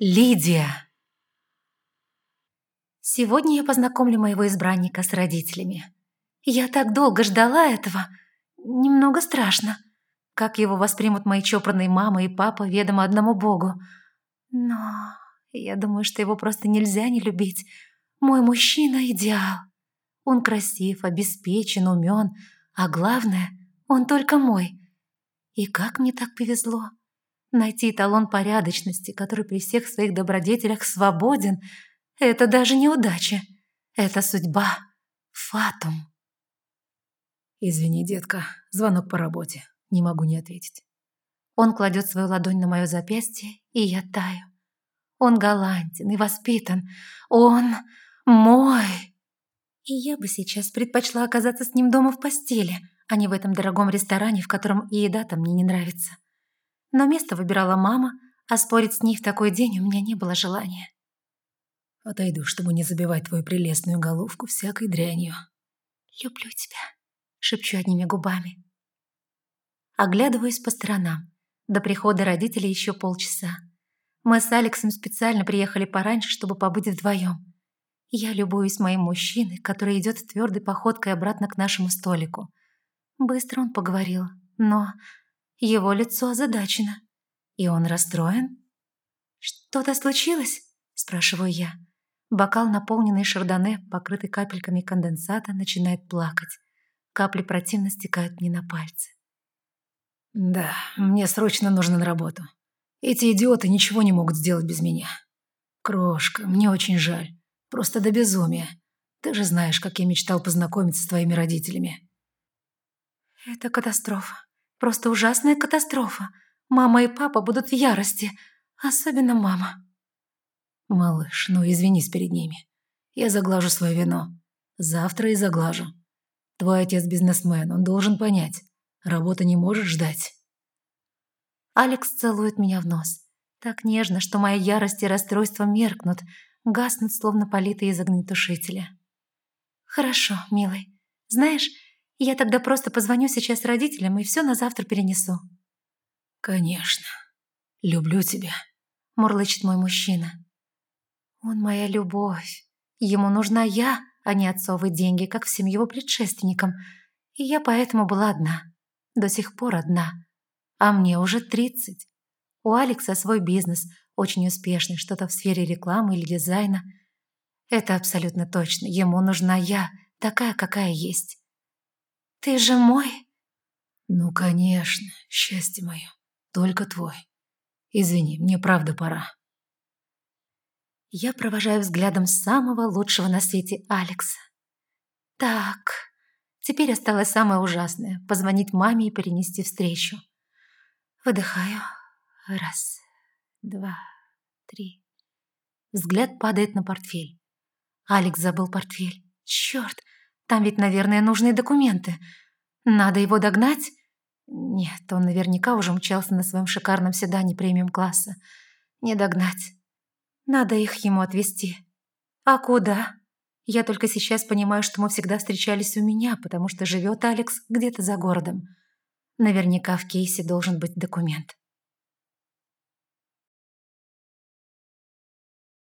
Лидия. Сегодня я познакомлю моего избранника с родителями. Я так долго ждала этого. Немного страшно. Как его воспримут мои чопорные мама и папа, ведомо одному богу. Но я думаю, что его просто нельзя не любить. Мой мужчина – идеал. Он красив, обеспечен, умен, а главное, он только мой. И как мне так повезло. Найти эталон порядочности, который при всех своих добродетелях свободен, это даже не удача. Это судьба. Фатум. Извини, детка, звонок по работе. Не могу не ответить. Он кладет свою ладонь на мое запястье, и я таю. Он галантен и воспитан. Он мой. И я бы сейчас предпочла оказаться с ним дома в постели, а не в этом дорогом ресторане, в котором и еда-то мне не нравится но место выбирала мама, а спорить с ней в такой день у меня не было желания. «Отойду, чтобы не забивать твою прелестную головку всякой дрянью». «Люблю тебя», — шепчу одними губами. Оглядываюсь по сторонам. До прихода родителей еще полчаса. Мы с Алексом специально приехали пораньше, чтобы побыть вдвоем. Я любуюсь моим мужчиной, который идет твердой походкой обратно к нашему столику. Быстро он поговорил, но его лицо озадачено. И он расстроен? «Что-то случилось?» – спрашиваю я. Бокал, наполненный шардоне, покрытый капельками конденсата, начинает плакать. Капли противно стекают мне на пальцы. «Да, мне срочно нужно на работу. Эти идиоты ничего не могут сделать без меня. Крошка, мне очень жаль. Просто до безумия. Ты же знаешь, как я мечтал познакомиться с твоими родителями». «Это катастрофа. Просто ужасная катастрофа. Мама и папа будут в ярости. Особенно мама. Малыш, ну извинись перед ними. Я заглажу свое вино. Завтра и заглажу. Твой отец бизнесмен, он должен понять. Работа не может ждать. Алекс целует меня в нос. Так нежно, что моя ярость и расстройство меркнут, гаснут, словно политые из огнетушителя. «Хорошо, милый. Знаешь, я тогда просто позвоню сейчас родителям и все на завтра перенесу». «Конечно. Люблю тебя», — мурлычет мой мужчина. «Он моя любовь. Ему нужна я, а не отцовые деньги, как всем его предшественникам. И я поэтому была одна. До сих пор одна. А мне уже тридцать. У Алекса свой бизнес, очень успешный, что-то в сфере рекламы или дизайна. Это абсолютно точно. Ему нужна я, такая, какая есть. «Ты же мой?» «Ну, конечно, счастье мое, только твой. Извини, мне правда пора». Я провожаю взглядом самого лучшего на свете Алекса. Так, теперь осталось самое ужасное – позвонить маме и перенести встречу. Выдыхаю. Раз, два, три. Взгляд падает на портфель. Алекс забыл портфель. Черт, там ведь, наверное, нужные документы. Надо его догнать? Нет, он наверняка уже мчался на своем шикарном седане премиум-класса. Не догнать. Надо их ему отвезти. А куда? Я только сейчас понимаю, что мы всегда встречались у меня, потому что живет Алекс где-то за городом. Наверняка в кейсе должен быть документ.